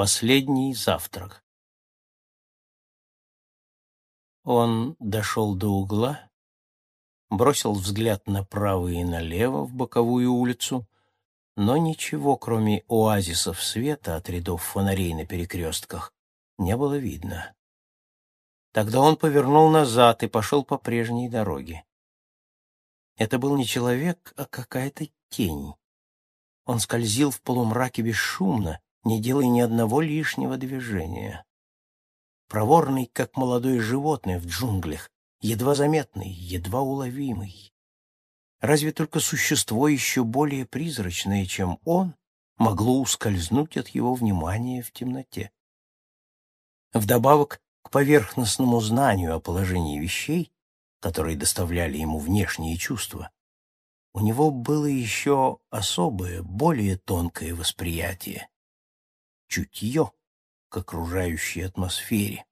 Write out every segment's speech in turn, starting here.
Последний завтрак. Он дошел до угла, бросил взгляд направо и налево в боковую улицу, но ничего, кроме оазисов света от рядов фонарей на перекрестках, не было видно. Тогда он повернул назад и пошел по прежней дороге. Это был не человек, а какая-то тень. Он скользил в полумраке бесшумно, не делая ни одного лишнего движения. Проворный, как молодое животное в джунглях, едва заметный, едва уловимый. Разве только существо еще более призрачное, чем он, могло ускользнуть от его внимания в темноте. Вдобавок к поверхностному знанию о положении вещей, которые доставляли ему внешние чувства, у него было еще особое, более тонкое восприятие — чутье к окружающей атмосфере.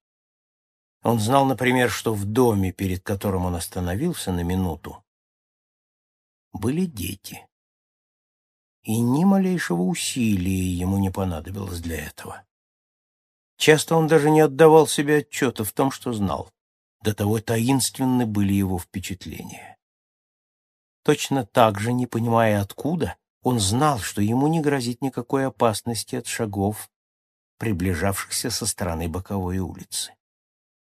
Он знал, например, что в доме, перед которым он остановился на минуту, были дети. И ни малейшего усилия ему не понадобилось для этого. Часто он даже не отдавал себе отчета в том, что знал. До того таинственны были его впечатления. Точно так же, не понимая откуда, он знал, что ему не грозит никакой опасности от шагов, приближавшихся со стороны боковой улицы.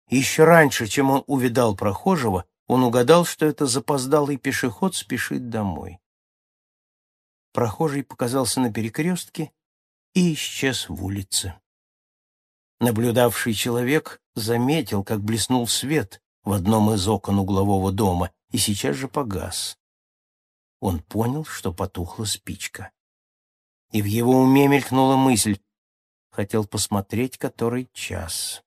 Еще раньше, чем он увидал прохожего, он угадал, что это запоздалый пешеход спешит домой. Прохожий показался на перекрестке и исчез в улице. Наблюдавший человек заметил, как блеснул свет в одном из окон углового дома и сейчас же погас. Он понял, что потухла спичка. И в его уме мелькнула мысль, хотел посмотреть, который час.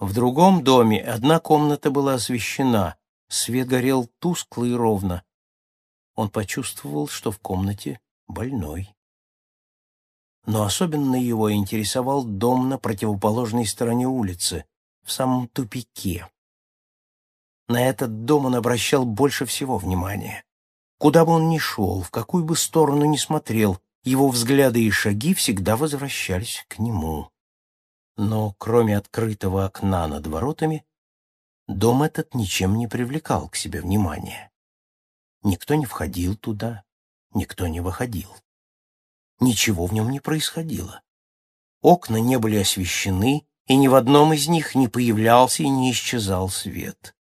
В другом доме одна комната была освещена, свет горел тускло и ровно. Он почувствовал, что в комнате больной. Но особенно его интересовал дом на противоположной стороне улицы, в самом тупике. На этот дом он обращал больше всего внимания. Куда бы он ни шел, в какую бы сторону ни смотрел, его взгляды и шаги всегда возвращались к нему. Но кроме открытого окна над воротами, дом этот ничем не привлекал к себе внимания. Никто не входил туда, никто не выходил. Ничего в нем не происходило. Окна не были освещены, и ни в одном из них не появлялся и не исчезал свет.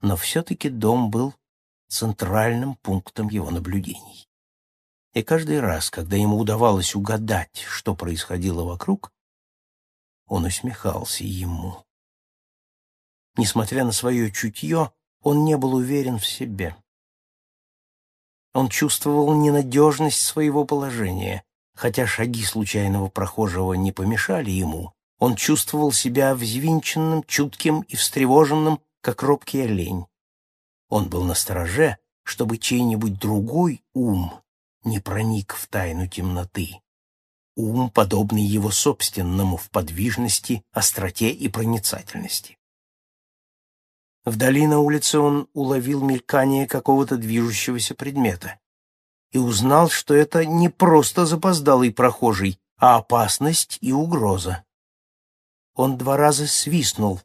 Но все-таки дом был центральным пунктом его наблюдений. И каждый раз, когда ему удавалось угадать, что происходило вокруг, он усмехался ему. Несмотря на свое чутье, он не был уверен в себе. Он чувствовал ненадежность своего положения. Хотя шаги случайного прохожего не помешали ему, он чувствовал себя взвинченным, чутким и встревоженным, как робкий олень. Он был настороже, чтобы чей-нибудь другой ум не проник в тайну темноты ум, подобный его собственному в подвижности, остроте и проницательности. Вдали на улице он уловил мелькание какого-то движущегося предмета и узнал, что это не просто запоздалый прохожий, а опасность и угроза. Он два раза свистнул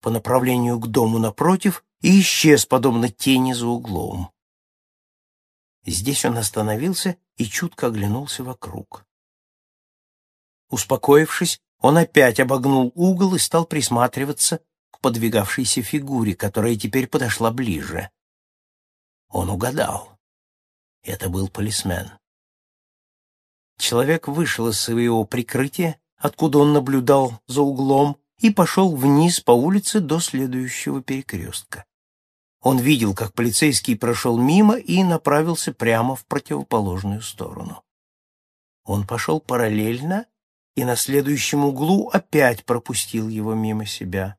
по направлению к дому напротив и исчез, подобно тени за углом. Здесь он остановился и чутко оглянулся вокруг. Успокоившись, он опять обогнул угол и стал присматриваться к подвигавшейся фигуре, которая теперь подошла ближе. Он угадал. Это был полисмен. Человек вышел из своего прикрытия, откуда он наблюдал за углом, и пошел вниз по улице до следующего перекрестка. Он видел, как полицейский прошел мимо и направился прямо в противоположную сторону. Он пошел параллельно и на следующем углу опять пропустил его мимо себя.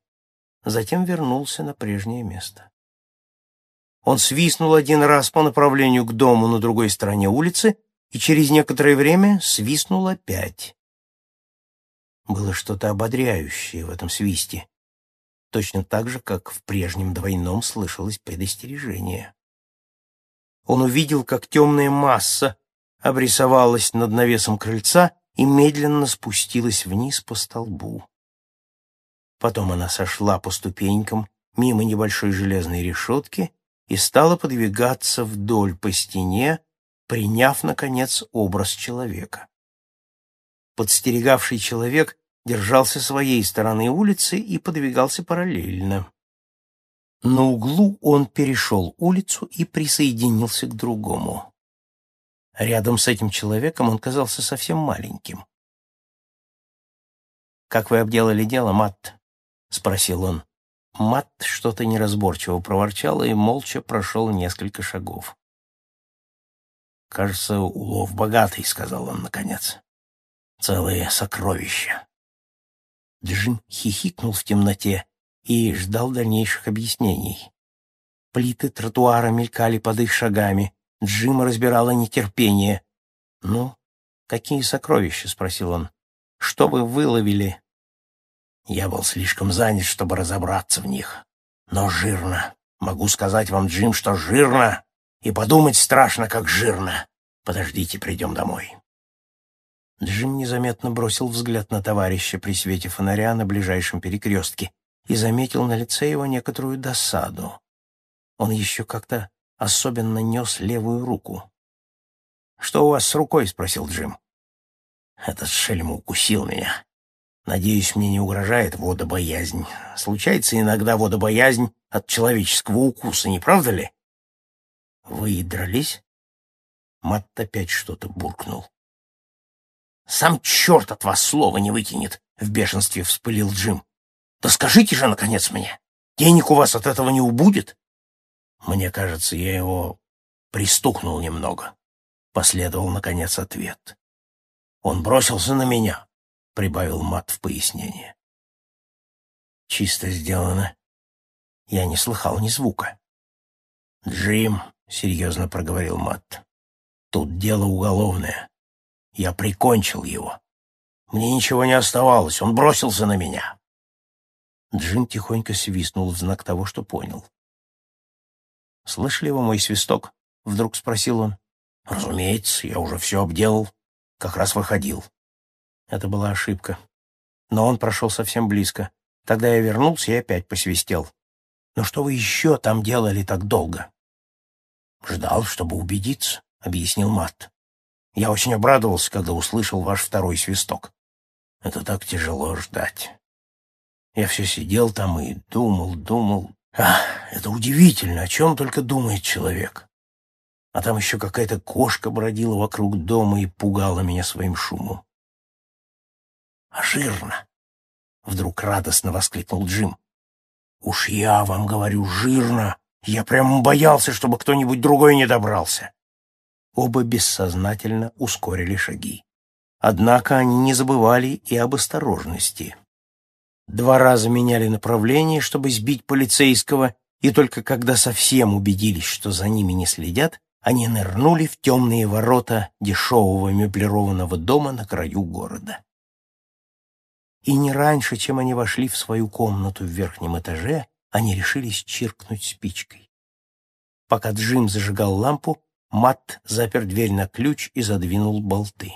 Затем вернулся на прежнее место. Он свистнул один раз по направлению к дому на другой стороне улицы и через некоторое время свистнул опять. Было что-то ободряющее в этом свисте, точно так же, как в прежнем двойном слышалось предостережение. Он увидел, как темная масса обрисовалась над навесом крыльца и медленно спустилась вниз по столбу. Потом она сошла по ступенькам мимо небольшой железной решетки и стала подвигаться вдоль по стене, приняв, наконец, образ человека. Подстерегавший человек держался своей стороны улицы и подвигался параллельно. На углу он перешел улицу и присоединился к другому. Рядом с этим человеком он казался совсем маленьким. «Как вы обделали дело, Матт?» — спросил он. Матт что-то неразборчиво проворчал и молча прошел несколько шагов. «Кажется, улов богатый», — сказал он наконец. «Целые сокровища». Джим хихикнул в темноте и ждал дальнейших объяснений. Плиты тротуара мелькали под их шагами. Джима разбирало нетерпение. «Ну, какие сокровища?» — спросил он. «Что вы выловили?» Я был слишком занят, чтобы разобраться в них. Но жирно. Могу сказать вам, Джим, что жирно. И подумать страшно, как жирно. Подождите, придем домой. Джим незаметно бросил взгляд на товарища при свете фонаря на ближайшем перекрестке и заметил на лице его некоторую досаду. Он еще как-то особенно нес левую руку. «Что у вас с рукой?» — спросил Джим. «Этот шельм укусил меня. Надеюсь, мне не угрожает водобоязнь. Случается иногда водобоязнь от человеческого укуса, не правда ли?» «Вы дрались?» Матт опять что-то буркнул. «Сам черт от вас слова не выкинет!» — в бешенстве вспылил Джим. Да скажите же, наконец, мне, денег у вас от этого не убудет? Мне кажется, я его пристукнул немного. Последовал, наконец, ответ. Он бросился на меня, прибавил Мат в пояснение. Чисто сделано. Я не слыхал ни звука. «Джим», — серьезно проговорил Мат, — «тут дело уголовное. Я прикончил его. Мне ничего не оставалось, он бросился на меня. Джин тихонько свистнул в знак того, что понял. «Слышали вы мой свисток?» — вдруг спросил он. «Разумеется, я уже все обделал. Как раз выходил». Это была ошибка. Но он прошел совсем близко. Тогда я вернулся и опять посвистел. «Но что вы еще там делали так долго?» «Ждал, чтобы убедиться», — объяснил Матт. «Я очень обрадовался, когда услышал ваш второй свисток. Это так тяжело ждать. Я все сидел там и думал, думал. Ах, это удивительно, о чем только думает человек. А там еще какая-то кошка бродила вокруг дома и пугала меня своим шумом. «А жирно!» — вдруг радостно воскликнул Джим. «Уж я вам говорю, жирно! Я прямо боялся, чтобы кто-нибудь другой не добрался!» Оба бессознательно ускорили шаги. Однако они не забывали и об осторожности. Два раза меняли направление, чтобы сбить полицейского, и только когда совсем убедились, что за ними не следят, они нырнули в темные ворота дешевого меблированного дома на краю города. И не раньше, чем они вошли в свою комнату в верхнем этаже, они решились чиркнуть спичкой. Пока Джим зажигал лампу, Мат запер дверь на ключ и задвинул болты.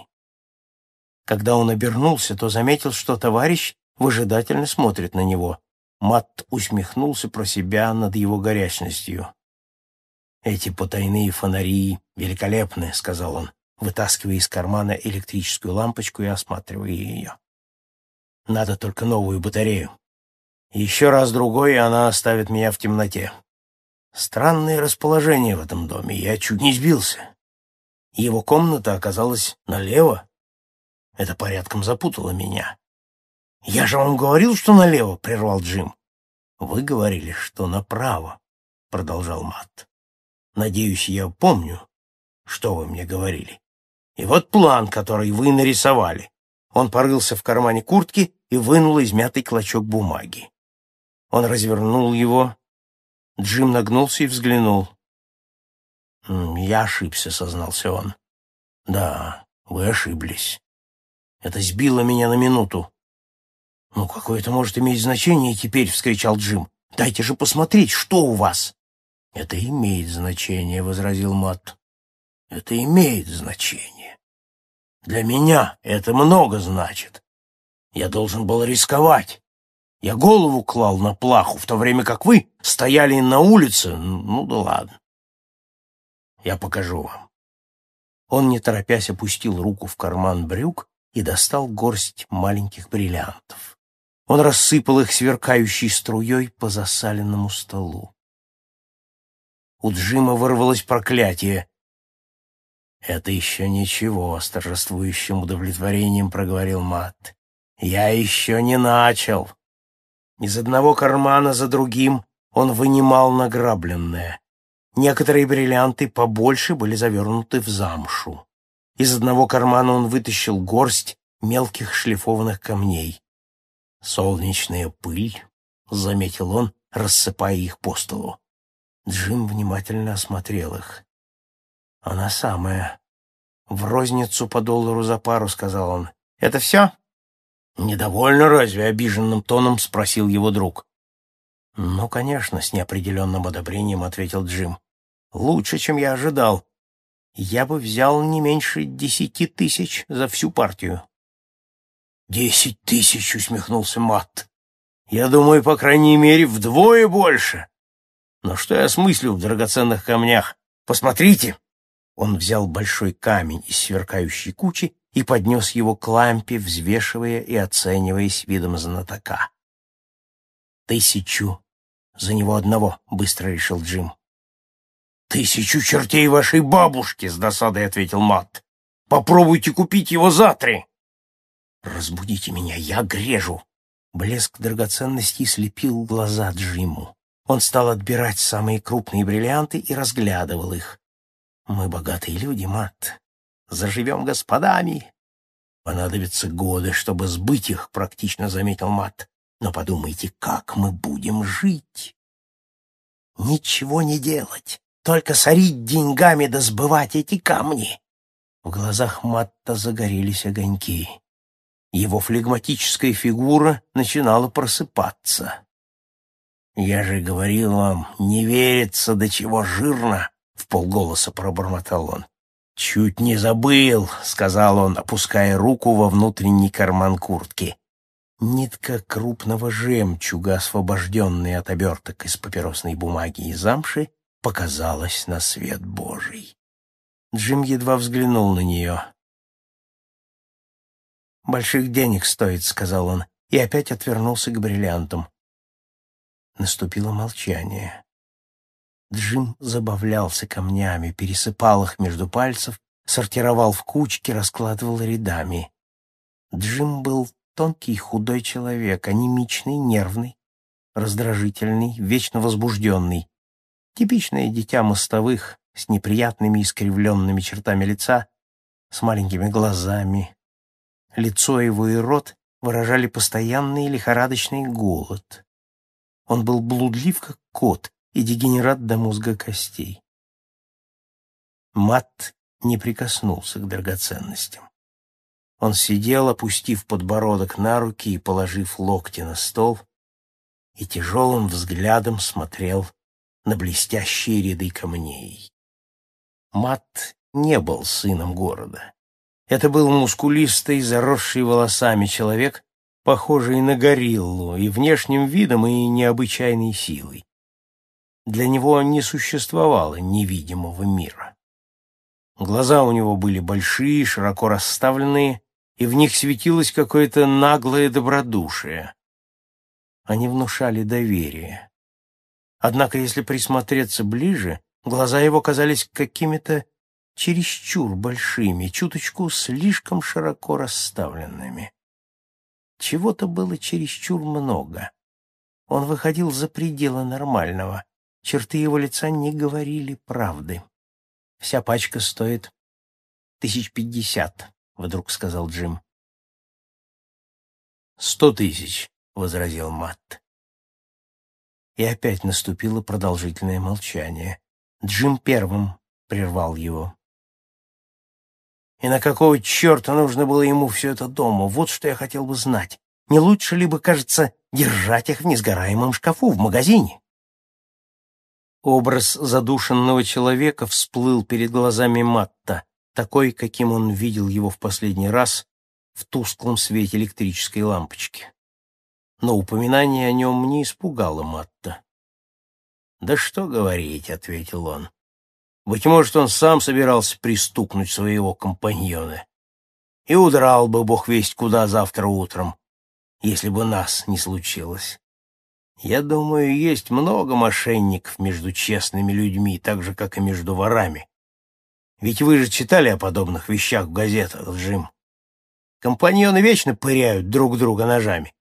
Когда он обернулся, то заметил, что товарищ выжидательно смотрит на него. Матт усмехнулся про себя над его горячностью. «Эти потайные фонари великолепны», — сказал он, вытаскивая из кармана электрическую лампочку и осматривая ее. «Надо только новую батарею. Еще раз другой, и она оставит меня в темноте. Странное расположение в этом доме, я чуть не сбился. Его комната оказалась налево. Это порядком запутало меня. «Я же вам говорил, что налево», — прервал Джим. «Вы говорили, что направо», — продолжал Матт. «Надеюсь, я помню, что вы мне говорили. И вот план, который вы нарисовали». Он порылся в кармане куртки и вынул измятый клочок бумаги. Он развернул его. Джим нагнулся и взглянул. «Я ошибся», — сознался он. «Да, вы ошиблись. Это сбило меня на минуту. «Ну, какое это может иметь значение теперь?» — вскричал Джим. «Дайте же посмотреть, что у вас!» «Это имеет значение», — возразил Матт. «Это имеет значение». Для меня это много значит. Я должен был рисковать. Я голову клал на плаху, в то время как вы стояли на улице. Ну да ладно. Я покажу вам. Он, не торопясь, опустил руку в карман брюк и достал горсть маленьких бриллиантов. Он рассыпал их сверкающей струей по засаленному столу. У Джима вырвалось проклятие. «Это еще ничего», — с торжествующим удовлетворением проговорил Матт. «Я еще не начал». Из одного кармана за другим он вынимал награбленное. Некоторые бриллианты побольше были завернуты в замшу. Из одного кармана он вытащил горсть мелких шлифованных камней. «Солнечная пыль», — заметил он, рассыпая их по столу. Джим внимательно осмотрел их. «Она самая. В розницу по доллару за пару», — сказал он. «Это все?» «Недовольно разве?» — обиженным тоном спросил его друг. «Ну, конечно», — с неопределенным одобрением ответил Джим. «Лучше, чем я ожидал. Я бы взял не меньше десяти тысяч за всю партию». «Десять тысяч!» — усмехнулся Матт. «Я думаю, по крайней мере, вдвое больше. Но что я смыслю в драгоценных камнях? Посмотрите!» Он взял большой камень из сверкающей кучи и поднес его к лампе, взвешивая и оценивая с видом знатока. «Тысячу за него одного», — быстро решил Джим. «Тысячу чертей вашей бабушки!» — с досадой ответил Матт. «Попробуйте купить его за три!» «Разбудите меня, я грежу!» Блеск драгоценностей слепил глаза Джиму. Он стал отбирать самые крупные бриллианты и разглядывал их. «Мы богатые люди, Мат. Заживем господами». «Понадобятся годы, чтобы сбыть их», — практично заметил Мат. «Но подумайте, как мы будем жить?» «Ничего не делать, только сорить деньгами да сбывать эти камни». В глазах Матта загорелись огоньки. Его флегматическая фигура начинала просыпаться. «Я же говорил вам, не верится, до чего жирно!» — в полголоса пробормотал он. «Чуть не забыл», — сказал он, опуская руку во внутренний карман куртки. Нитка крупного жемчуга, освобожденная от оберток из папиросной бумаги и замши, показалась на свет Божий. Джим едва взглянул на нее. «Больших денег стоит», — сказал он, и опять отвернулся к бриллиантам. Наступило молчание. Джим забавлялся камнями, пересыпал их между пальцев, сортировал в кучки, раскладывал рядами. Джим был тонкий худой человек, анемичный, нервный, раздражительный, вечно возбужденный. Типичное дитя мостовых, с неприятными искривленными чертами лица, с маленькими глазами, Лицо его и рот выражали постоянный лихорадочный голод. Он был блудлив, как кот, и дегенерат до мозга костей. Мат не прикоснулся к драгоценностям. Он сидел, опустив подбородок на руки и положив локти на стол, и тяжелым взглядом смотрел на блестящие ряды камней. Мат не был сыном города. Это был мускулистый, заросший волосами человек, похожий на гориллу и внешним видом, и необычайной силой. Для него не существовало невидимого мира. Глаза у него были большие, широко расставленные, и в них светилось какое-то наглое добродушие. Они внушали доверие. Однако, если присмотреться ближе, глаза его казались какими-то чересчур большими, чуточку слишком широко расставленными. Чего-то было чересчур много. Он выходил за пределы нормального. Черты его лица не говорили правды. Вся пачка стоит тысяч пятьдесят, — вдруг сказал Джим. «Сто тысяч», — возразил Матт. И опять наступило продолжительное молчание. Джим первым прервал его. И на какого черта нужно было ему все это дома? Вот что я хотел бы знать. Не лучше ли бы, кажется, держать их в несгораемом шкафу в магазине? Образ задушенного человека всплыл перед глазами Матта. такой, каким он видел его в последний раз в тусклом свете электрической лампочки. Но упоминание о нем не испугало Матта. «Да что говорить», — ответил он. «Быть может, он сам собирался пристукнуть своего компаньона и удрал бы, бог весть куда, завтра утром, если бы нас не случилось. Я думаю, есть много мошенников между честными людьми, так же, как и между ворами. Ведь вы же читали о подобных вещах в газетах, Джим. Компаньоны вечно пыряют друг друга ножами.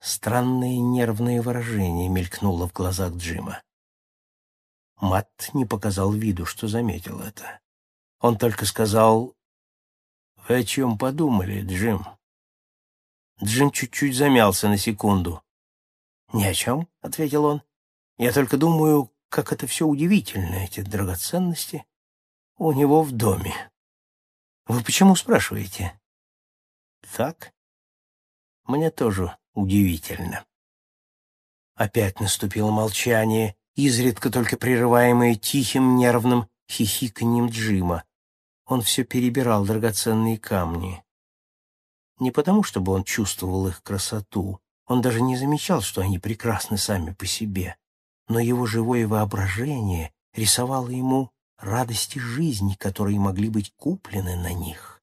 Странное нервное выражение мелькнуло в глазах Джима. Мат не показал виду, что заметил это. Он только сказал, «Вы о чем подумали, Джим?» Джим чуть-чуть замялся на секунду. «Ни о чем», — ответил он. «Я только думаю, как это все удивительно, эти драгоценности у него в доме. Вы почему спрашиваете?» «Так? Мне тоже удивительно». Опять наступило молчание, изредка только прерываемое тихим нервным хихиканьем Джима. Он все перебирал драгоценные камни. Не потому, чтобы он чувствовал их красоту, он даже не замечал, что они прекрасны сами по себе, но его живое воображение рисовало ему радости жизни, которые могли быть куплены на них.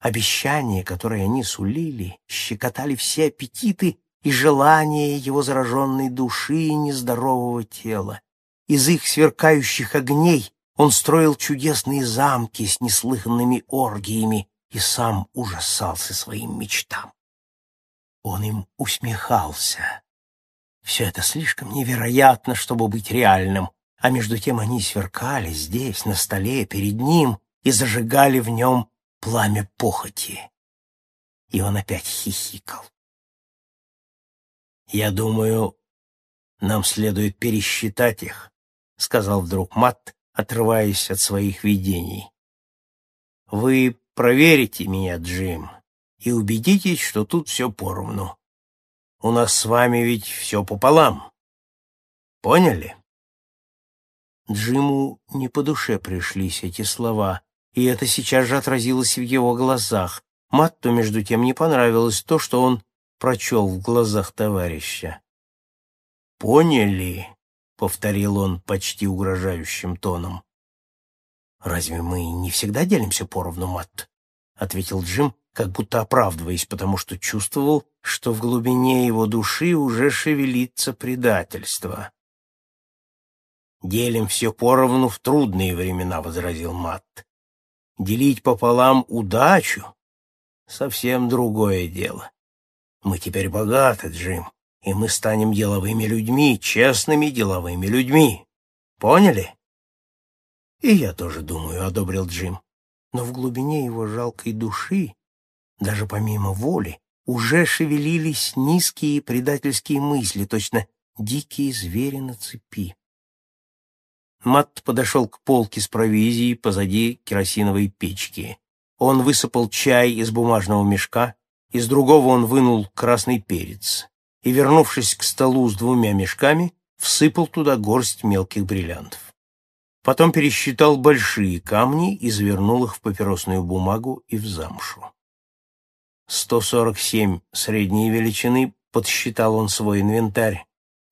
Обещания, которые они сулили, щекотали все аппетиты и желания его зараженной души и нездорового тела. Из их сверкающих огней он строил чудесные замки с неслыханными оргиями и сам ужасался своим мечтам. Он им усмехался. Все это слишком невероятно, чтобы быть реальным, а между тем они сверкали здесь, на столе, перед ним, и зажигали в нем пламя похоти. И он опять хихикал. «Я думаю, нам следует пересчитать их», — сказал вдруг Мат, отрываясь от своих видений. «Вы проверите меня, Джим, и убедитесь, что тут все поровну. У нас с вами ведь все пополам. Поняли? Джиму не по душе пришлись эти слова, и это сейчас же отразилось в его глазах. Матту, между тем, не понравилось то, что он прочел в глазах товарища. «Поняли?» — повторил он почти угрожающим тоном. «Разве мы не всегда делимся поровну, Матт?» — ответил Джим, как будто оправдываясь, потому что чувствовал, что в глубине его души уже шевелится предательство. «Делим все поровну в трудные времена», — возразил Матт. «Делить пополам удачу — совсем другое дело. Мы теперь богаты, Джим, и мы станем деловыми людьми, честными деловыми людьми. Поняли?» «И я тоже думаю», — одобрил Джим. Но в глубине его жалкой души даже помимо воли, уже шевелились низкие предательские мысли, точно дикие звери на цепи. Матт подошел к полке с провизией позади керосиновой печки. Он высыпал чай из бумажного мешка, из другого он вынул красный перец и, вернувшись к столу с двумя мешками, всыпал туда горсть мелких бриллиантов. Потом пересчитал большие камни и завернул их в папиросную бумагу и в замшу. 147 средней величины, подсчитал он свой инвентарь,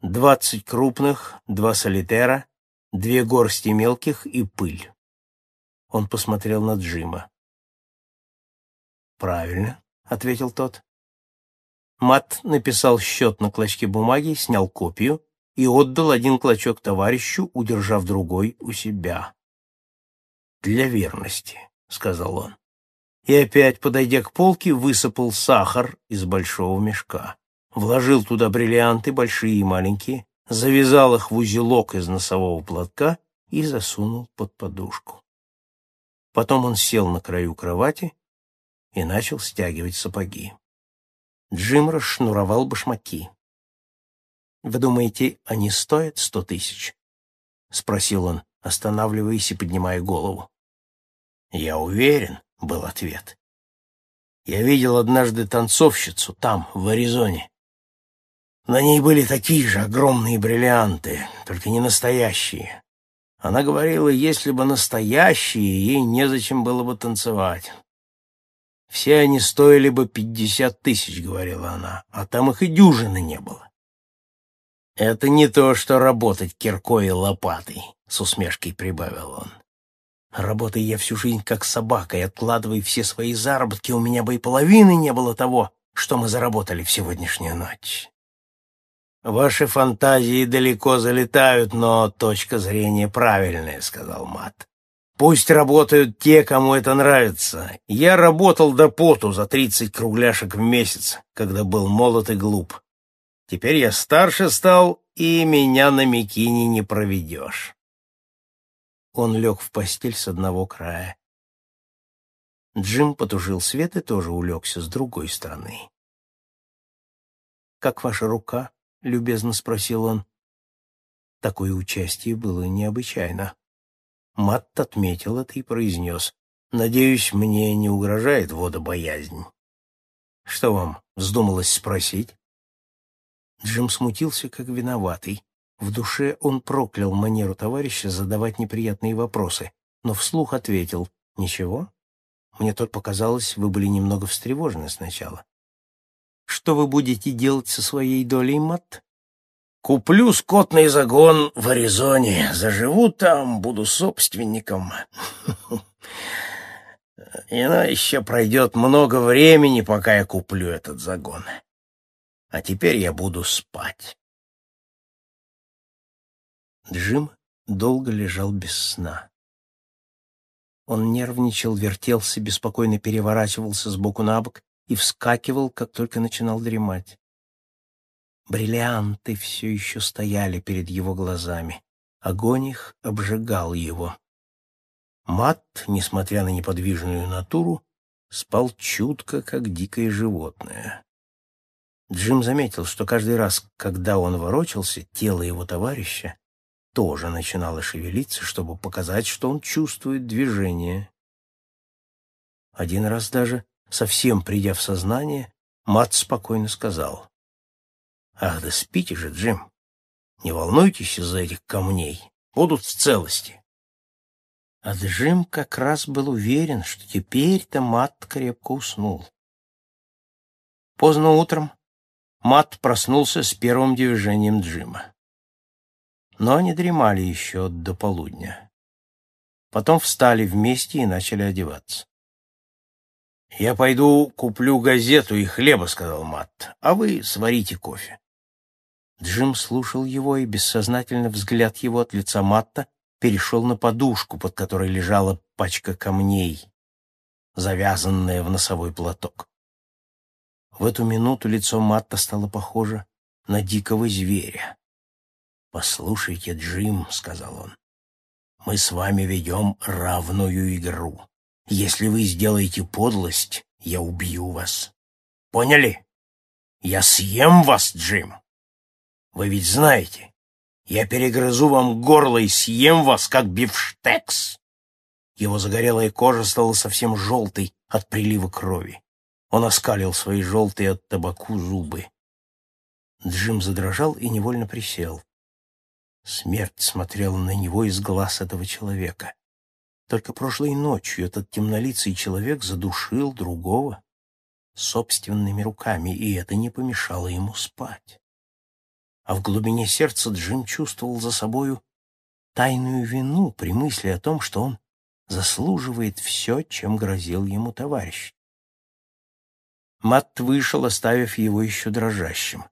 20 крупных, два солитера, две горсти мелких и пыль. Он посмотрел на Джима. «Правильно», — ответил тот. Мат написал счет на клочке бумаги, снял копию и отдал один клочок товарищу, удержав другой у себя. «Для верности», — сказал он и опять, подойдя к полке, высыпал сахар из большого мешка. Вложил туда бриллианты, большие и маленькие, завязал их в узелок из носового платка и засунул под подушку. Потом он сел на краю кровати и начал стягивать сапоги. Джим расшнуровал башмаки. «Вы думаете, они стоят сто тысяч?» — спросил он, останавливаясь и поднимая голову. «Я уверен», — был ответ. «Я видел однажды танцовщицу там, в Аризоне. На ней были такие же огромные бриллианты, только не настоящие. Она говорила, если бы настоящие, ей незачем было бы танцевать. Все они стоили бы пятьдесят тысяч, говорила она, а там их и дюжины не было. Это не то, что работать киркой и лопатой, с усмешкой прибавил он. Работая я всю жизнь как собака и откладывая все свои заработки, у меня бы и половины не было того, что мы заработали в сегодняшнюю ночь. Ваши фантазии далеко залетают, но точка зрения правильная, сказал Мат. Пусть работают те, кому это нравится. Я работал до поту за тридцать кругляшек в месяц, когда был молод и глуп. Теперь я старше стал, и меня на Микине не проведешь. Он лег в постель с одного края. Джим потужил свет и тоже улегся с другой стороны. «Как ваша рука?» — любезно спросил он. Такое участие было необычайно. Матт отметил это и произнес. «Надеюсь, мне не угрожает водобоязнь». «Что вам вздумалось спросить?» Джим смутился, как виноватый. В душе он проклял манеру товарища задавать неприятные вопросы, но вслух ответил «Ничего? Мне тут показалось, вы были немного встревожены сначала. Что вы будете делать со своей долей, Матт?» «Куплю скотный загон в Аризоне, заживу там, буду собственником. Ино еще пройдет много времени, пока я куплю этот загон. А теперь я буду спать». Джим долго лежал без сна. Он нервничал, вертелся, беспокойно переворачивался с боку на бок и вскакивал, как только начинал дремать. Бриллианты все еще стояли перед его глазами. Огонь их обжигал его. Мат, несмотря на неподвижную натуру, спал чутко, как дикое животное. Джим заметил, что каждый раз, когда он ворочался, тело его товарища тоже начинало шевелиться, чтобы показать, что он чувствует движение. Один раз даже, совсем придя в сознание, Мат спокойно сказал. «Ах, да спите же, Джим! Не волнуйтесь из-за этих камней, будут в целости». А Джим как раз был уверен, что теперь-то Мат крепко уснул. Поздно утром Мат проснулся с первым движением Джима но они дремали еще до полудня. Потом встали вместе и начали одеваться. «Я пойду куплю газету и хлеба», — сказал Матт, — «а вы сварите кофе». Джим слушал его, и бессознательно взгляд его от лица Матта перешел на подушку, под которой лежала пачка камней, завязанная в носовой платок. В эту минуту лицо Матта стало похоже на дикого зверя. «Послушайте, Джим», — сказал он, — «мы с вами ведем равную игру. Если вы сделаете подлость, я убью вас. Поняли? Я съем вас, Джим. Вы ведь знаете, я перегрызу вам горло и съем вас, как бифштекс». Его загорелая кожа стала совсем желтой от прилива крови. Он оскалил свои желтые от табаку зубы. Джим задрожал и невольно присел. Смерть смотрела на него из глаз этого человека. Только прошлой ночью этот темнолицый человек задушил другого собственными руками, и это не помешало ему спать. А в глубине сердца Джим чувствовал за собою тайную вину при мысли о том, что он заслуживает все, чем грозил ему товарищ. Матт вышел, оставив его еще дрожащим.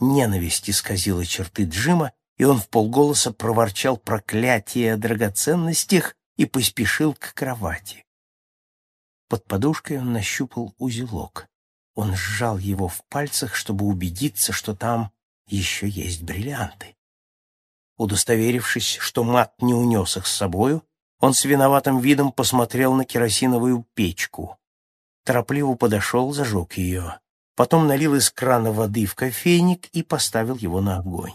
Ненависть исказила черты Джима, и он в полголоса проворчал проклятие о драгоценностях и поспешил к кровати. Под подушкой он нащупал узелок. Он сжал его в пальцах, чтобы убедиться, что там еще есть бриллианты. Удостоверившись, что мат не унес их с собою, он с виноватым видом посмотрел на керосиновую печку. Торопливо подошел, зажег ее. Потом налил из крана воды в кофейник и поставил его на огонь.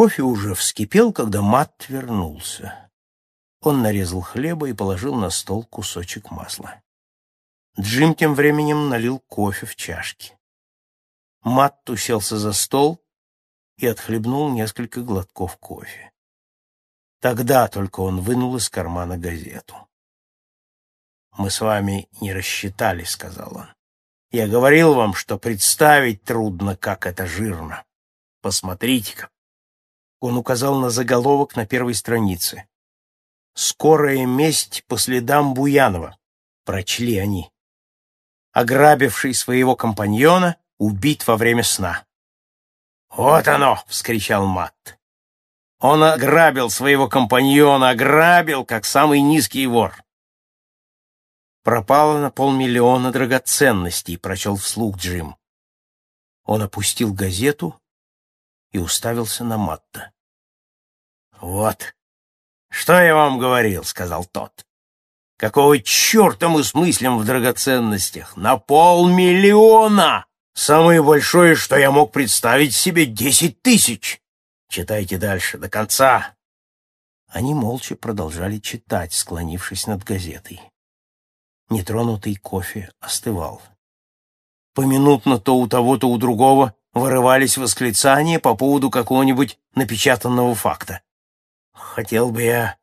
Кофе уже вскипел, когда Мат вернулся. Он нарезал хлеба и положил на стол кусочек масла. Джим тем временем налил кофе в чашки. Мат уселся за стол и отхлебнул несколько глотков кофе. Тогда только он вынул из кармана газету. «Мы с вами не рассчитали», — сказал он. «Я говорил вам, что представить трудно, как это жирно. Посмотрите-ка». Он указал на заголовок на первой странице. «Скорая месть по следам Буянова», — прочли они. Ограбивший своего компаньона убит во время сна. «Вот оно!» — вскричал Матт. «Он ограбил своего компаньона, ограбил, как самый низкий вор!» «Пропало на полмиллиона драгоценностей», — прочел вслух Джим. Он опустил газету и уставился на Матта. «Вот, что я вам говорил», — сказал тот. «Какого черта мы смыслим в драгоценностях? На полмиллиона!» Самое большое, что я мог представить себе, десять тысяч. Читайте дальше, до конца. Они молча продолжали читать, склонившись над газетой. Нетронутый кофе остывал. Поминутно то у того, то у другого вырывались восклицания по поводу какого-нибудь напечатанного факта. Хотел бы я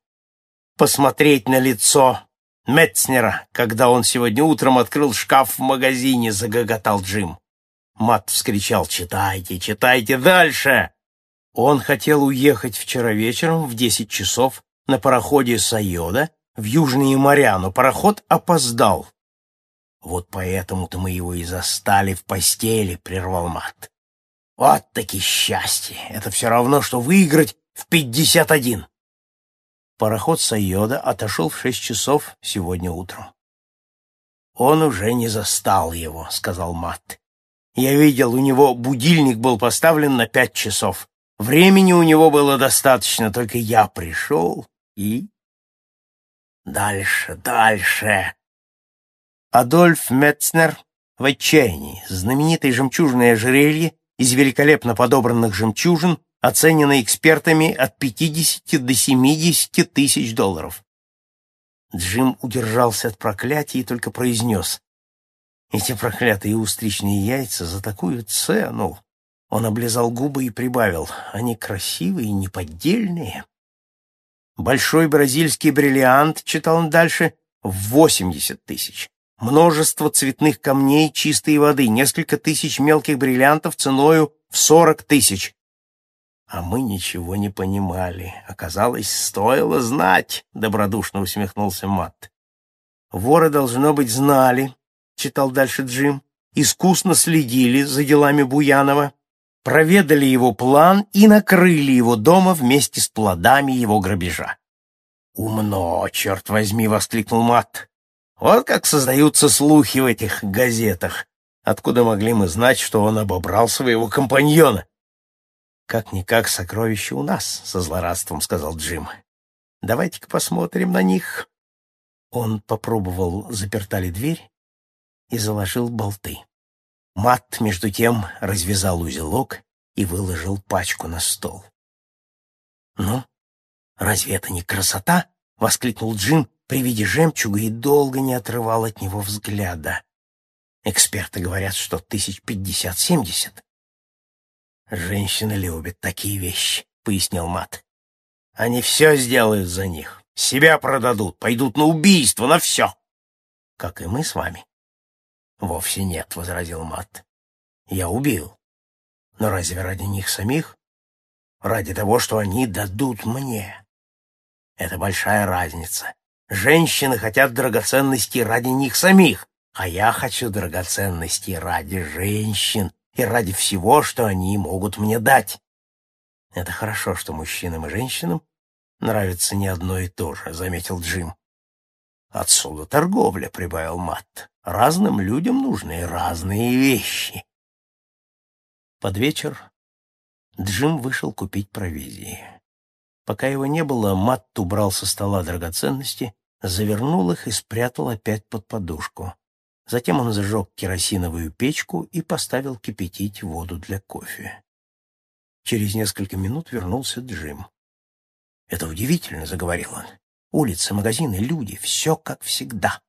посмотреть на лицо Метцнера, когда он сегодня утром открыл шкаф в магазине, загоготал Джим. Мат вскричал «Читайте, читайте дальше!» Он хотел уехать вчера вечером в десять часов на пароходе «Сайода» в Южные моря, но пароход опоздал. «Вот поэтому-то мы его и застали в постели», — прервал Мат. «Вот таки счастье! Это все равно, что выиграть в пятьдесят один!» Пароход «Сайода» отошел в шесть часов сегодня утром. «Он уже не застал его», — сказал Матт. Я видел, у него будильник был поставлен на пять часов. Времени у него было достаточно, только я пришел и... Дальше, дальше. Адольф Метцнер в отчаянии. Знаменитое жемчужное ожерелье из великолепно подобранных жемчужин оценено экспертами от 50 до 70 тысяч долларов. Джим удержался от проклятия и только произнес эти проклятые устричные яйца за такую цену. Он облизал губы и прибавил. Они красивые, неподдельные. Большой бразильский бриллиант, читал он дальше, в восемьдесят тысяч. Множество цветных камней чистой воды, несколько тысяч мелких бриллиантов ценою в сорок тысяч. А мы ничего не понимали. Оказалось, стоило знать, — добродушно усмехнулся Матт. Воры, должно быть, знали, читал дальше Джим, искусно следили за делами Буянова, проведали его план и накрыли его дома вместе с плодами его грабежа. «Умно, черт возьми!» — воскликнул Мат. «Вот как создаются слухи в этих газетах. Откуда могли мы знать, что он обобрал своего компаньона?» «Как-никак сокровища у нас», — со злорадством сказал Джим. «Давайте-ка посмотрим на них». Он попробовал, заперта ли дверь, и заложил болты. Мат, между тем, развязал узелок и выложил пачку на стол. «Ну, разве это не красота?» — воскликнул Джим при виде жемчуга и долго не отрывал от него взгляда. Эксперты говорят, что тысяч пятьдесят-семьдесят. «Женщины любят такие вещи», — пояснил Мат. «Они все сделают за них, себя продадут, пойдут на убийство, на все, как и мы с вами». «Вовсе нет», — возразил Мат. «Я убил. Но разве ради них самих? Ради того, что они дадут мне. Это большая разница. Женщины хотят драгоценностей ради них самих, а я хочу драгоценностей ради женщин и ради всего, что они могут мне дать. Это хорошо, что мужчинам и женщинам нравится не одно и то же, — заметил Джим. Отсюда торговля, — прибавил Матт. Разным людям нужны разные вещи. Под вечер Джим вышел купить провизии. Пока его не было, Матт убрал со стола драгоценности, завернул их и спрятал опять под подушку. Затем он зажег керосиновую печку и поставил кипятить воду для кофе. Через несколько минут вернулся Джим. «Это удивительно», — заговорил он. «Улицы, магазины, люди — все как всегда.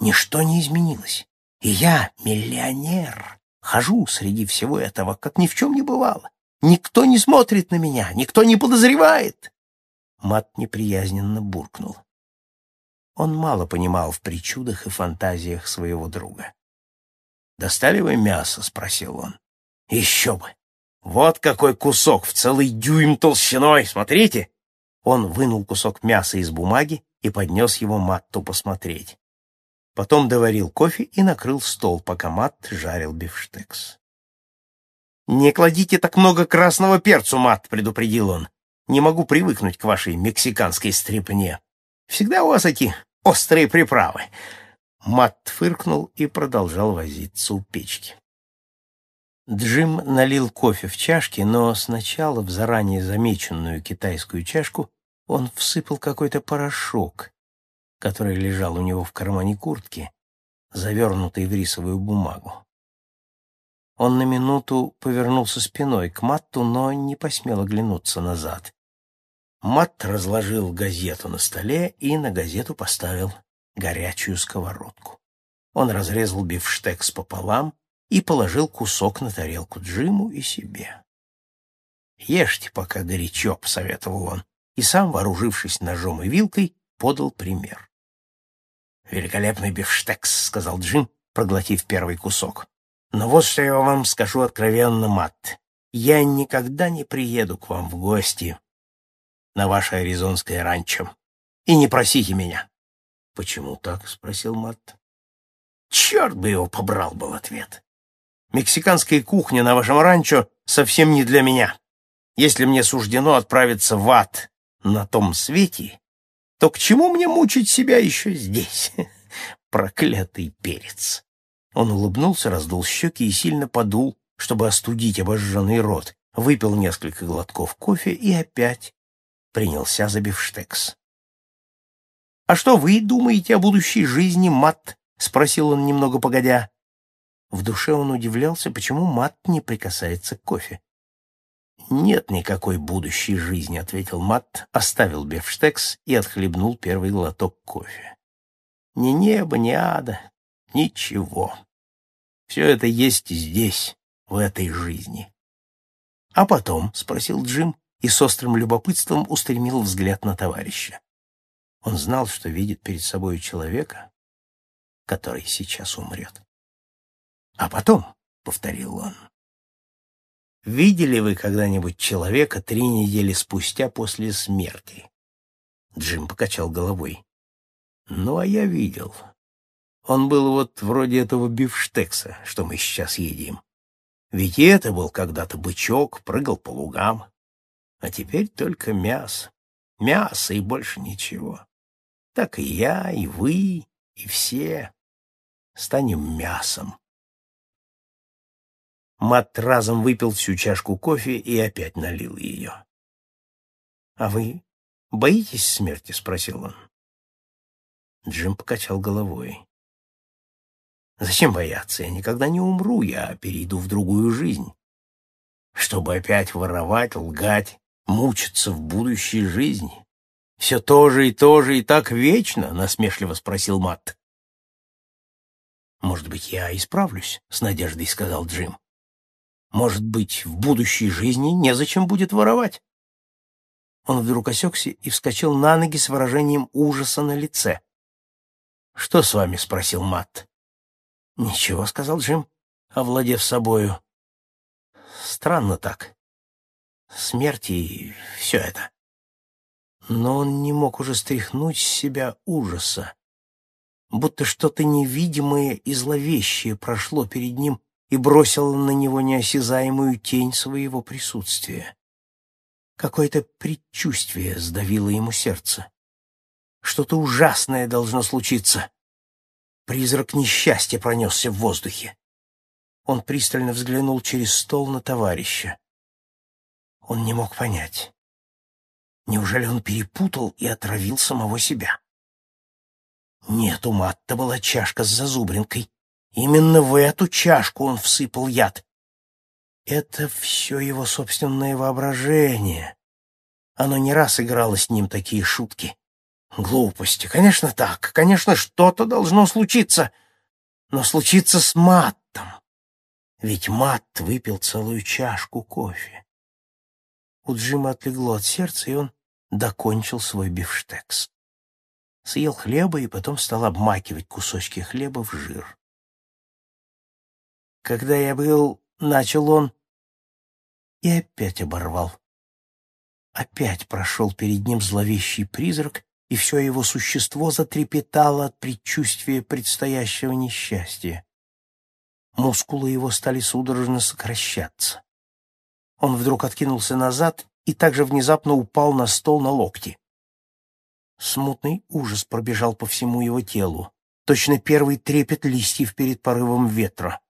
Ничто не изменилось. И я, миллионер, хожу среди всего этого, как ни в чем не бывало. Никто не смотрит на меня, никто не подозревает. Мат неприязненно буркнул. Он мало понимал в причудах и фантазиях своего друга. «Достали вы мясо?» — спросил он. «Еще бы! Вот какой кусок в целый дюйм толщиной! Смотрите!» Он вынул кусок мяса из бумаги и поднес его Матту посмотреть. Потом доварил кофе и накрыл стол, пока Матт жарил бифштекс. «Не кладите так много красного перцу, Матт», — предупредил он. «Не могу привыкнуть к вашей мексиканской стрипне. Всегда у вас эти острые приправы». Матт фыркнул и продолжал возиться у печки. Джим налил кофе в чашки, но сначала в заранее замеченную китайскую чашку он всыпал какой-то порошок, который лежал у него в кармане куртки, завернутый в рисовую бумагу. Он на минуту повернулся спиной к Матту, но не посмел оглянуться назад. Матт разложил газету на столе и на газету поставил горячую сковородку. Он разрезал бифштекс пополам и положил кусок на тарелку Джиму и себе. «Ешьте, пока горячо», — посоветовал он, и сам, вооружившись ножом и вилкой, подал пример. «Великолепный бифштекс», — сказал Джим, проглотив первый кусок. «Но вот что я вам скажу откровенно, Матт. Я никогда не приеду к вам в гости на ваше аризонское ранчо. И не просите меня». «Почему так?» — спросил Матт. «Черт бы его побрал», — был ответ. «Мексиканская кухня на вашем ранчо совсем не для меня. Если мне суждено отправиться в ад на том свете, то к чему мне мучить себя еще здесь? Проклятый перец!» Он улыбнулся, раздул щеки и сильно подул, чтобы остудить обожженный рот, выпил несколько глотков кофе и опять принялся за бифштекс. «А что вы думаете о будущей жизни, Мат?» — спросил он немного погодя. В душе он удивлялся, почему Мат не прикасается к кофе. «Нет никакой будущей жизни», — ответил Мат, оставил бифштекс и отхлебнул первый глоток кофе. «Ни неба, ни ада, ничего. Все это есть здесь, в этой жизни». «А потом?» — спросил Джим и с острым любопытством устремил взгляд на товарища. Он знал, что видит перед собой человека, который сейчас умрет. «А потом», — повторил он, Видели вы когда-нибудь человека три недели спустя после смерти? Джим покачал головой. Ну, а я видел. Он был вот вроде этого бифштекса, что мы сейчас едим. Ведь и это был когда-то бычок, прыгал по лугам. А теперь только мясо. Мясо и больше ничего. Так и я, и вы, и все станем мясом. Мат разом выпил всю чашку кофе и опять налил ее. — А вы боитесь смерти? — спросил он. Джим покачал головой. — Зачем бояться? Я никогда не умру, я перейду в другую жизнь. Чтобы опять воровать, лгать, мучиться в будущей жизни. Все то же и то же и так вечно? — насмешливо спросил Мат. — Может быть, я исправлюсь? — с надеждой сказал Джим. Может быть, в будущей жизни незачем будет воровать? Он вдруг осекся и вскочил на ноги с выражением ужаса на лице. «Что с вами?» — спросил Матт. «Ничего», — сказал Джим, овладев собою. «Странно так. Смерть и все это». Но он не мог уже стряхнуть с себя ужаса, будто что-то невидимое и зловещее прошло перед ним и бросила на него неосязаемую тень своего присутствия. Какое-то предчувствие сдавило ему сердце. Что-то ужасное должно случиться. Призрак несчастья пронесся в воздухе. Он пристально взглянул через стол на товарища. Он не мог понять. Неужели он перепутал и отравил самого себя? Нет, у Матта была чашка с зазубринкой, Именно в эту чашку он всыпал яд. Это все его собственное воображение. Оно не раз играло с ним такие шутки. Глупости. Конечно, так. Конечно, что-то должно случиться. Но случиться с Маттом. Ведь Матт выпил целую чашку кофе. у Джима отлегло от сердца, и он докончил свой бифштекс. Съел хлеба и потом стал обмакивать кусочки хлеба в жир. Когда я был, начал он, и опять оборвал. Опять прошел перед ним зловещий призрак, и все его существо затрепетало от предчувствия предстоящего несчастья. Мускулы его стали судорожно сокращаться. Он вдруг откинулся назад и также внезапно упал на стол на локти. Смутный ужас пробежал по всему его телу, точно первый трепет листьев перед порывом ветра.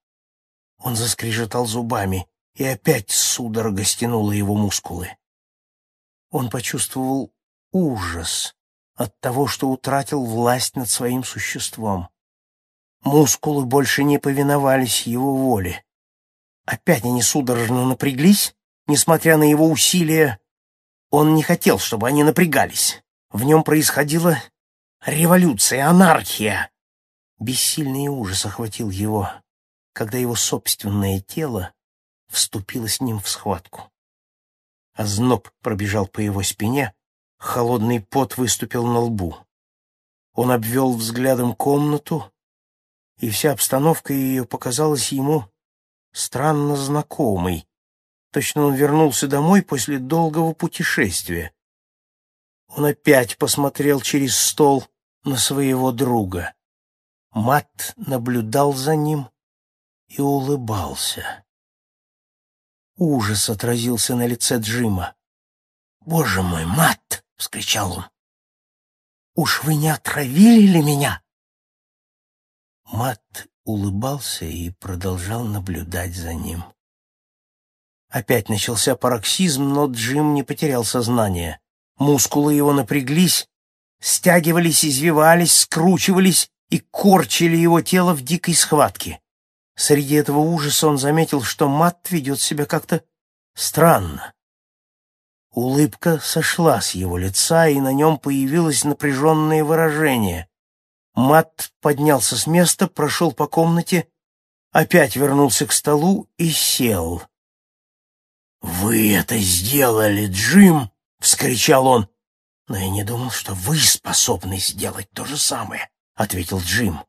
Он заскрежетал зубами, и опять судорога стянула его мускулы. Он почувствовал ужас от того, что утратил власть над своим существом. Мускулы больше не повиновались его воле. Опять они судорожно напряглись, несмотря на его усилия. Он не хотел, чтобы они напрягались. В нем происходила революция, анархия. Бессильный ужас охватил его, когда его собственное тело вступило с ним в схватку. Озноб пробежал по его спине, холодный пот выступил на лбу. Он обвел взглядом комнату, и вся обстановка ее показалась ему странно знакомой. Точно он вернулся домой после долгого путешествия. Он опять посмотрел через стол на своего друга. Мат наблюдал за ним и улыбался. Ужас отразился на лице Джима. «Боже мой, Мат!» — вскричал он. «Уж вы не отравили ли меня?» Мат улыбался и продолжал наблюдать за ним. Опять начался пароксизм, но Джим не потерял сознание. Мускулы его напряглись, стягивались, извивались, скручивались и корчили его тело в дикой схватке. Среди этого ужаса он заметил, что Мат ведет себя как-то странно. Улыбка сошла с его лица, и на нем появилось напряженное выражение. Мат поднялся с места, прошел по комнате, опять вернулся к столу и сел. «Вы это сделали, Джим!» — вскричал он. «Но я не думал, что вы способны сделать то же самое», — ответил Джим.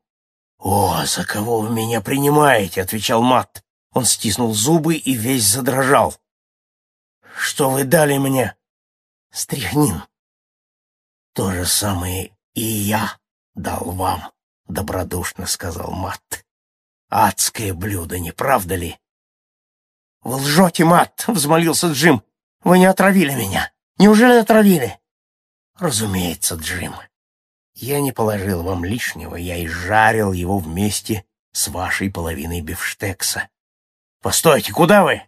«О, за кого вы меня принимаете?» — отвечал Мат. Он стиснул зубы и весь задрожал. «Что вы дали мне?» «Стряхнин». «То же самое и я дал вам», — добродушно сказал Мат. «Адское блюдо, не правда ли?» «Вы лжете, Мат!» — взмолился Джим. «Вы не отравили меня. Неужели отравили?» «Разумеется, Джим. Я не положил вам лишнего, я и жарил его вместе с вашей половиной бифштекса. Постойте, куда вы?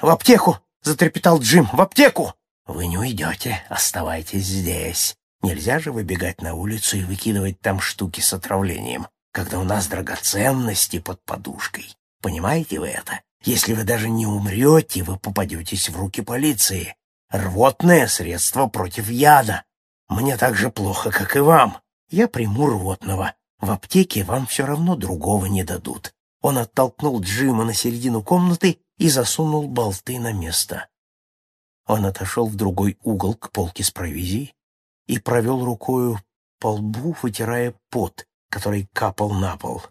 В аптеку, затрепетал Джим. В аптеку! Вы не уйдете, оставайтесь здесь. Нельзя же выбегать на улицу и выкидывать там штуки с отравлением, когда у нас драгоценности под подушкой. Понимаете вы это? Если вы даже не умрете, вы попадетесь в руки полиции. Рвотное средство против яда. Мне так же плохо, как и вам. Я приму рвотного. В аптеке вам все равно другого не дадут. Он оттолкнул Джима на середину комнаты и засунул болты на место. Он отошел в другой угол к полке с провизией и провел рукою по лбу, вытирая пот, который капал на пол.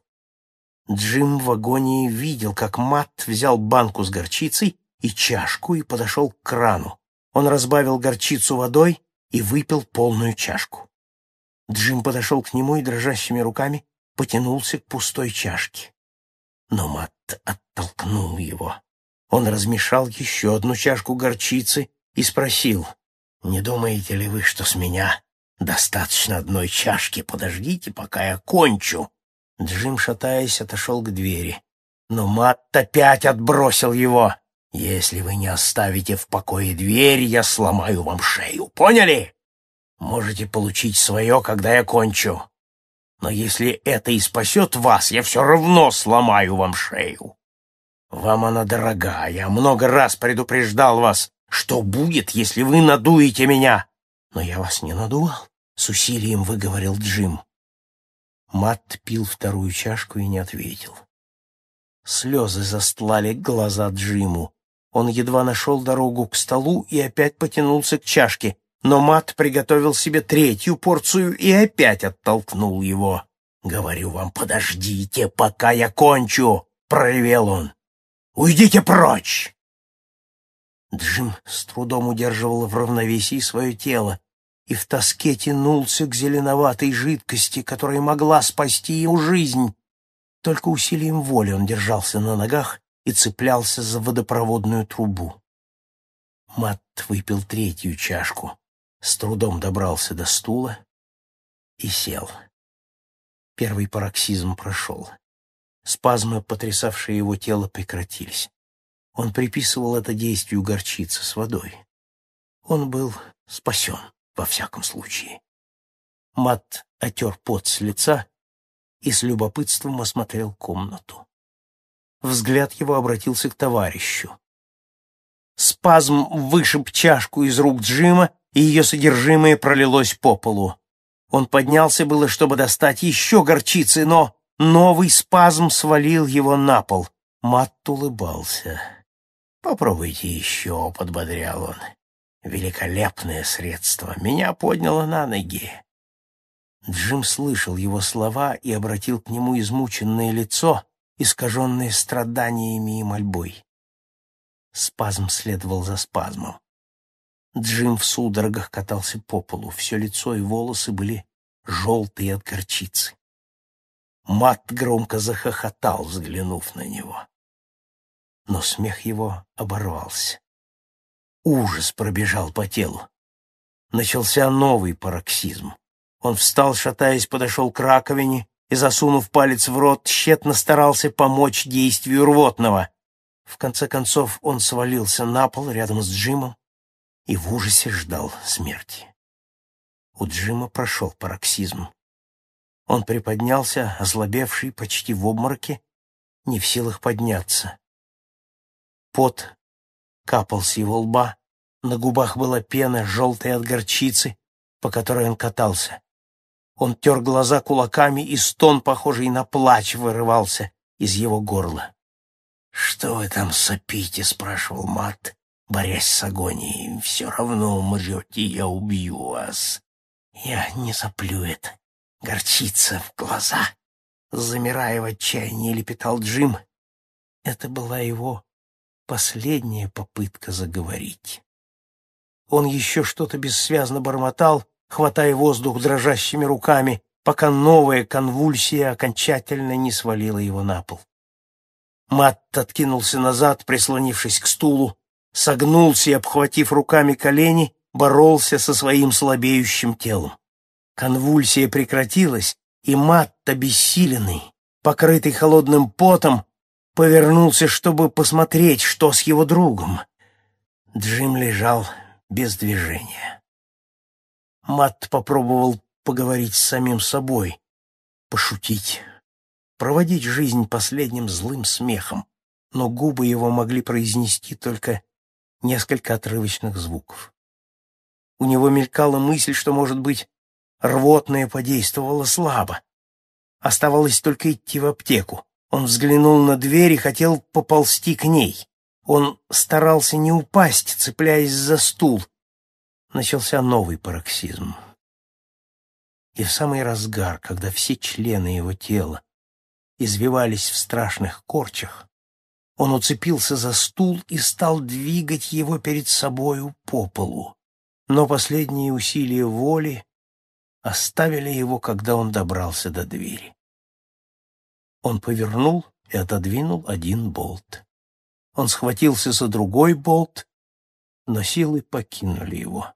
Джим в агонии видел, как Мат взял банку с горчицей и чашку и подошел к крану. Он разбавил горчицу водой и выпил полную чашку. Джим подошел к нему и дрожащими руками потянулся к пустой чашке. Но Матт оттолкнул его. Он размешал еще одну чашку горчицы и спросил, «Не думаете ли вы, что с меня достаточно одной чашки? Подождите, пока я кончу». Джим, шатаясь, отошел к двери. Но Матт опять отбросил его. Если вы не оставите в покое дверь, я сломаю вам шею. Поняли? Можете получить свое, когда я кончу. Но если это и спасет вас, я все равно сломаю вам шею. Вам она дорога. Я много раз предупреждал вас, что будет, если вы надуете меня. Но я вас не надувал, — с усилием выговорил Джим. Матт пил вторую чашку и не ответил. Слезы застлали глаза Джиму. Он едва нашел дорогу к столу и опять потянулся к чашке, но Мат приготовил себе третью порцию и опять оттолкнул его. «Говорю вам, подождите, пока я кончу!» — проревел он. «Уйдите прочь!» Джим с трудом удерживал в равновесии свое тело и в тоске тянулся к зеленоватой жидкости, которая могла спасти ему жизнь. Только усилием воли он держался на ногах и цеплялся за водопроводную трубу. Мат выпил третью чашку, с трудом добрался до стула и сел. Первый пароксизм прошел. Спазмы, потрясавшие его тело, прекратились. Он приписывал это действию горчицы с водой. Он был спасен, во всяком случае. Мат отер пот с лица и с любопытством осмотрел комнату. Взгляд его обратился к товарищу. Спазм вышиб чашку из рук Джима, и ее содержимое пролилось по полу. Он поднялся было, чтобы достать еще горчицы, но новый спазм свалил его на пол. Матт улыбался. «Попробуйте еще», — подбодрял он. «Великолепное средство. Меня подняло на ноги». Джим слышал его слова и обратил к нему измученное лицо, искаженные страданиями и мольбой. Спазм следовал за спазмом. Джим в судорогах катался по полу, все лицо и волосы были желтые от горчицы. Мат громко захохотал, взглянув на него. Но смех его оборвался. Ужас пробежал по телу. Начался новый пароксизм. Он встал, шатаясь, подошел к раковине и, засунув палец в рот, тщетно старался помочь действию рвотного. В конце концов он свалился на пол рядом с Джимом и в ужасе ждал смерти. У Джима прошел пароксизм. Он приподнялся, ослабевший, почти в обмороке, не в силах подняться. Пот капал с его лба, на губах была пена, желтая от горчицы, по которой он катался. Он тер глаза кулаками, и стон, похожий на плач, вырывался из его горла. «Что вы там сопите?» — спрашивал Мат, борясь с агонией. «Все равно умрете, я убью вас». «Я не соплю это. Горчица в глаза». Замирая в отчаянии, лепетал Джим. Это была его последняя попытка заговорить. Он еще что-то бессвязно бормотал, хватая воздух дрожащими руками, пока новая конвульсия окончательно не свалила его на пол. Матт откинулся назад, прислонившись к стулу, согнулся и, обхватив руками колени, боролся со своим слабеющим телом. Конвульсия прекратилась, и Матт, обессиленный, покрытый холодным потом, повернулся, чтобы посмотреть, что с его другом. Джим лежал без движения. Матт попробовал поговорить с самим собой, пошутить, проводить жизнь последним злым смехом, но губы его могли произнести только несколько отрывочных звуков. У него мелькала мысль, что, может быть, рвотное подействовало слабо. Оставалось только идти в аптеку. Он взглянул на дверь и хотел поползти к ней. Он старался не упасть, цепляясь за стул, начался новый пароксизм. И в самый разгар, когда все члены его тела извивались в страшных корчах, он уцепился за стул и стал двигать его перед собою по полу. Но последние усилия воли оставили его, когда он добрался до двери. Он повернул и отодвинул один болт. Он схватился за другой болт, но силы покинули его.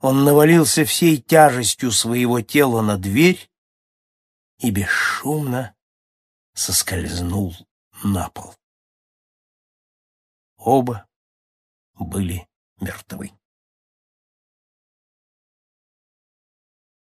Он навалился всей тяжестью своего тела на дверь и бесшумно соскользнул на пол. Оба были мертвы.